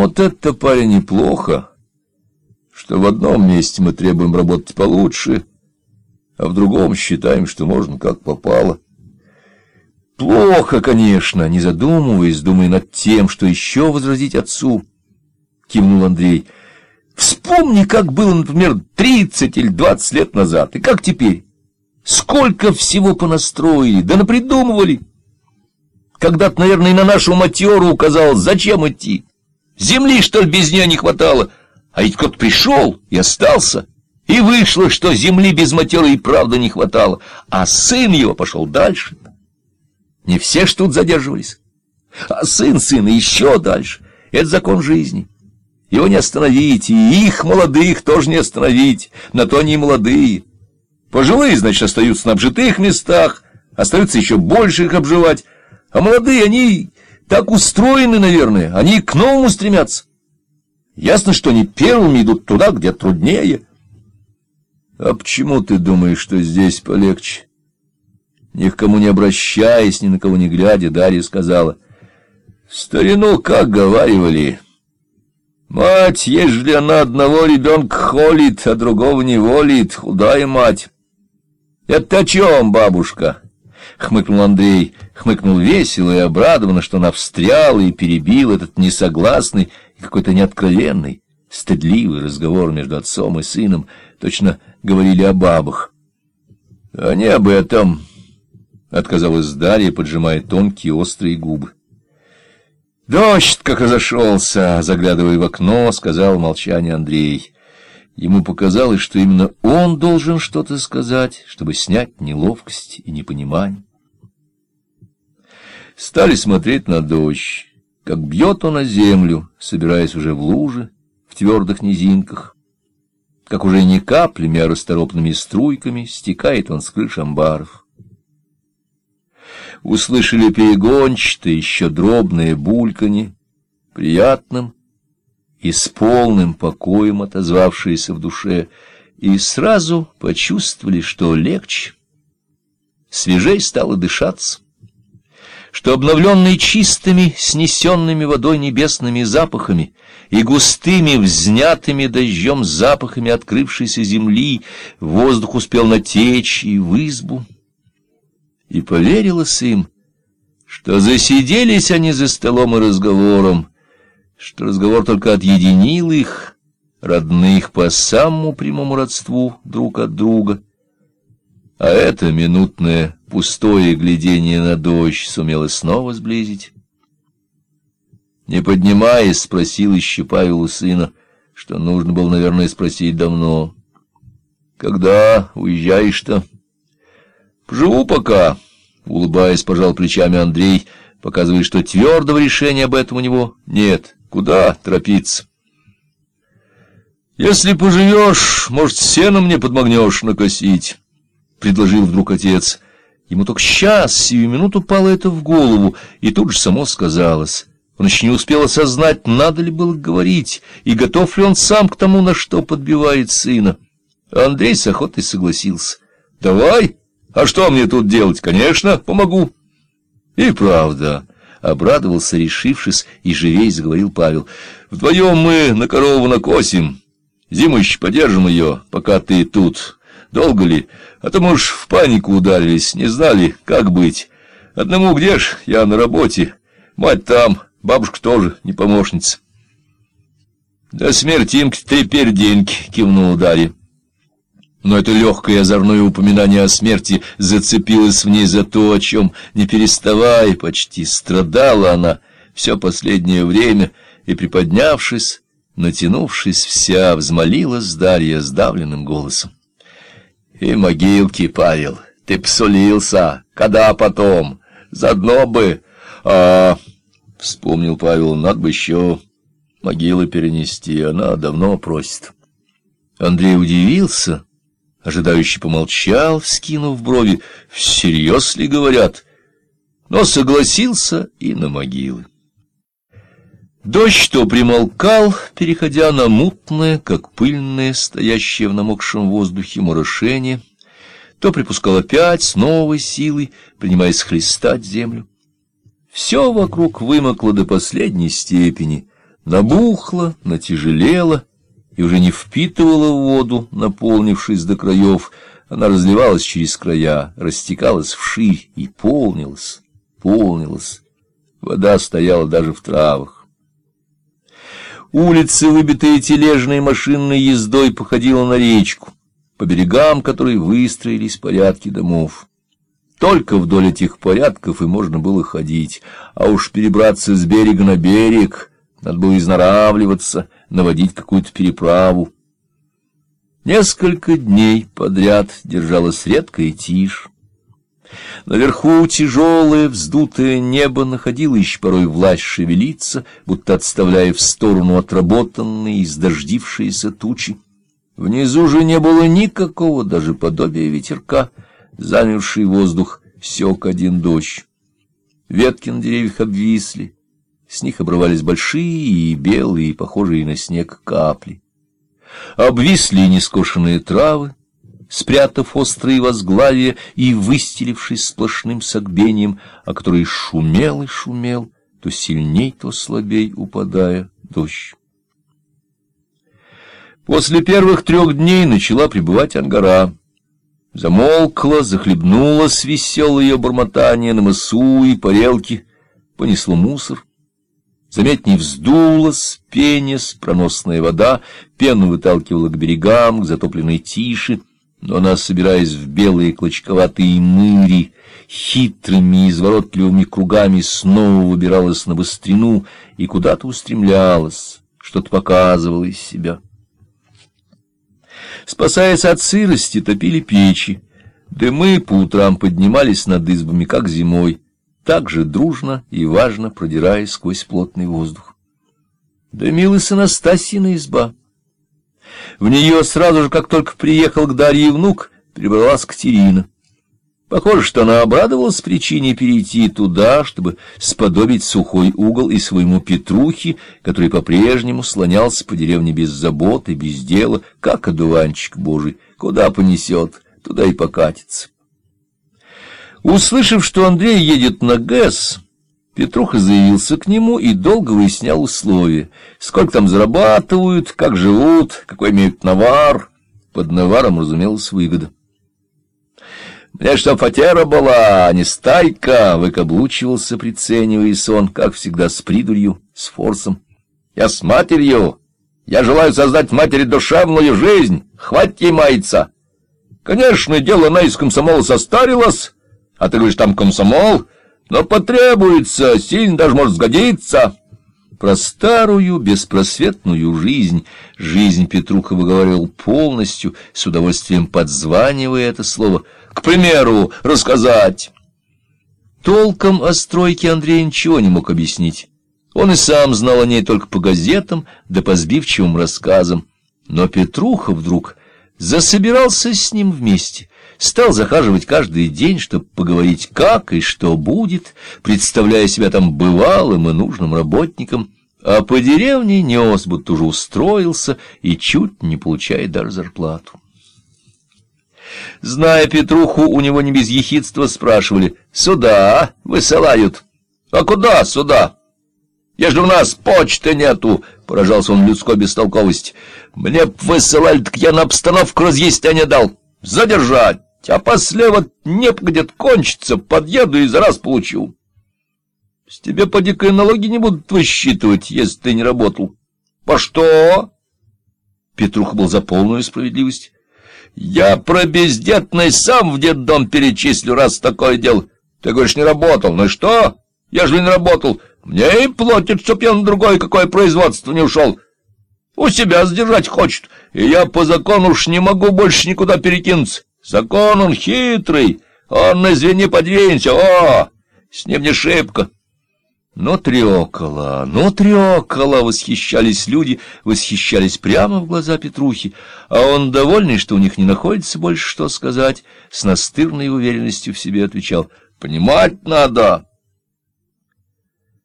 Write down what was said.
вот это, парень, неплохо, что в одном месте мы требуем работать получше, а в другом считаем, что можно как попало. Плохо, конечно, не задумываясь, думая над тем, что еще возразить отцу, кивнул Андрей. Вспомни, как было, например, тридцать или двадцать лет назад, и как теперь. Сколько всего понастроили, да напридумывали. Когда-то, наверное, и на нашу матеру указал, зачем идти. Земли, что ли, без нее не хватало. А ведь кто-то пришел и остался. И вышло, что земли без матеры и правда не хватало. А сын его пошел дальше. Не все ж тут задерживались. А сын сына еще дальше. Это закон жизни. Его не остановить, и их, молодых, тоже не остановить. На то они молодые. Пожилые, значит, остаются на обжитых местах, остаются еще больше их обживать. А молодые, они так устроены, наверное, они к новому стремятся. Ясно, что они первыми идут туда, где труднее. А почему ты думаешь, что здесь полегче? Ни к кому не обращаясь, ни на кого не глядя, Дарья сказала. Старину, как говаривали, мать, ежели она одного ребенка холит, а другого не волит, худая мать. Это о чем, бабушка? Хмыкнул Андрей, хмыкнул весело и обрадованно, что она встряла и перебил этот несогласный и какой-то неоткровенный, стыдливый разговор между отцом и сыном. Точно говорили о бабах. — А не об этом, — отказалась Дарья, поджимая тонкие острые губы. — Дождь как разошелся, — заглядывая в окно, — сказал молчание Андрей. Ему показалось, что именно он должен что-то сказать, чтобы снять неловкость и непонимание. Стали смотреть на дождь, как бьет он на землю, собираясь уже в лужи, в твердых низинках, как уже не каплями, а расторопными струйками стекает он с крыш амбаров. Услышали перегончатое, еще дробное бульканье, приятным, и с полным покоем отозвавшиеся в душе, и сразу почувствовали, что легче, свежей стало дышаться, что обновленный чистыми, снесенными водой небесными запахами и густыми, взнятыми дождем запахами открывшейся земли, воздух успел натечь и в избу. И поверилось им, что засиделись они за столом и разговором, что разговор только отъединил их, родных по самому прямому родству друг от друга. А это минутное пустое глядение на дождь сумело снова сблизить. Не поднимаясь, спросил еще Павел у сына, что нужно было, наверное, спросить давно. «Когда уезжаешь-то?» «Поживу пока», — улыбаясь, пожал плечами Андрей, показывая, что твердого решения об этом у него нет. Куда торопиться? Если поживешь, может, сено мне подмогнешь накосить, — предложил вдруг отец. Ему только сейчас, сию минуту упало это в голову, и тут же само сказалось. Он еще не успел осознать, надо ли было говорить, и готов ли он сам к тому, на что подбивает сына. Андрей с охотой согласился. — Давай, а что мне тут делать? Конечно, помогу. И правда... — обрадовался, решившись, и живей заговорил Павел. — Вдвоем мы на корову накосим. Еще подержим ее, пока ты тут. Долго ли? А то, мы в панику ударились, не знали, как быть. Одному где ж, я на работе. Мать там, бабушка тоже, не помощница. — До смерти им теперь деньги, — кивнула Дарья. Но это легкое озорное упоминание о смерти зацепилось в ней за то, о чем, не переставая, почти страдала она все последнее время, и, приподнявшись, натянувшись вся, взмолилась Дарья сдавленным голосом. — И могилки, Павел, ты псулился, когда потом, заодно бы... А, — вспомнил Павел, — надо бы еще могилы перенести, она давно просит. Андрей удивился Ожидающий помолчал, вскинув брови. Всерьез ли говорят? Но согласился и на могилы. Дождь то примолкал, переходя на мутное, как пыльное, стоящее в намокшем воздухе морошение, то припускал опять с новой силой, принимаясь хлестать землю. Все вокруг вымокло до последней степени, набухла, натяжелела и уже не впитывала воду, наполнившись до краев, она разливалась через края, растекалась вширь и полнилась, полнилась. Вода стояла даже в травах. Улицы, выбитые тележной машинной ездой, походила на речку, по берегам которой выстроились порядки домов. Только вдоль этих порядков и можно было ходить, а уж перебраться с берега на берег, надо было изнаравливаться, наводить какую-то переправу. Несколько дней подряд держалась редкая тишь. Наверху тяжелое вздутое небо находило еще порой власть шевелиться, будто отставляя в сторону отработанные, издождившиеся тучи. Внизу же не было никакого даже подобия ветерка — замерзший воздух сёк один дождь. Ветки на деревьях обвисли, с них обрывались большие и белые, похожие на снег капли. Обвисли нескошенные травы, спрятав острые возглавия и выстелившись сплошным согбением, а который шумел и шумел, то сильней, то слабей упадая дождь. После первых трех дней начала прибывать ангара. Замолкла, захлебнулась веселое ее бормотание на мысу и парелке, понесло мусор. Заметней вздулась, пенясь, проносная вода, пену выталкивала к берегам, к затопленной тиши, но она, собираясь в белые клочковатые мыри, хитрыми изворотливыми кругами снова выбиралась на быстрину и куда-то устремлялась, что-то показывала из себя. Спасаясь от сырости, топили печи. Дымы по утрам поднимались над избами, как зимой, так же дружно и важно продираясь сквозь плотный воздух. Дымилась Анастасьина изба. В нее сразу же, как только приехал к Дарье внук, перебралась Катерина. Похоже, что она обрадовалась причине перейти туда, чтобы сподобить сухой угол и своему Петрухе, который по-прежнему слонялся по деревне без заботы, без дела, как одуванчик божий, куда понесет, туда и покатится. Услышав, что Андрей едет на ГЭС, Петруха заявился к нему и долго выяснял условия. Сколько там зарабатывают, как живут, какой имеют навар. Под наваром, разумелась, выгода. Мне что фатера была, а не стайка, выкаблучивался, прицениваясь он, как всегда, с придурью, с форсом. Я с матерью, я желаю создать матери душевную жизнь, хватит ей маяться. Конечно, дело на из комсомола состарилось, а ты говоришь, там комсомол, но потребуется, сильно даже может сгодиться. Про старую, беспросветную жизнь, жизнь Петруха выговаривал полностью, с удовольствием подзванивая это слово — к примеру, рассказать. Толком о стройке Андрей ничего не мог объяснить. Он и сам знал о ней только по газетам, да по сбивчивым рассказам. Но Петруха вдруг засобирался с ним вместе, стал захаживать каждый день, чтобы поговорить, как и что будет, представляя себя там бывалым и нужным работником, а по деревне нес, будто уже устроился и чуть не получает даже зарплату. Зная Петруху, у него не без ехидства спрашивали. «Сюда высылают». «А куда сюда?» «Ежели у нас почты нету», — поражался он людской бестолковости. «Мне б высылали, так я на обстановку разъяснения дал. Задержать, а после не погодит кончится, подъеду и за раз получу». «С тебя по дикой налоги не будут высчитывать, если ты не работал». «По что?» Петруха был за полную справедливость. Я про бездетность сам в детдом перечислю, раз такое дело. Ты говоришь, не работал. Ну и что? Я же не работал. Мне и платят, чтоб я на другое какое производство не ушел. У себя сдержать хочет, и я по закону уж не могу больше никуда перекинуться. Закон он хитрый, он на звене подвинься, о, с ним не шибко. Но трёкало, но трёкало, восхищались люди, восхищались прямо в глаза Петрухи, а он, довольный, что у них не находится больше что сказать, с настырной уверенностью в себе отвечал, «Понимать надо».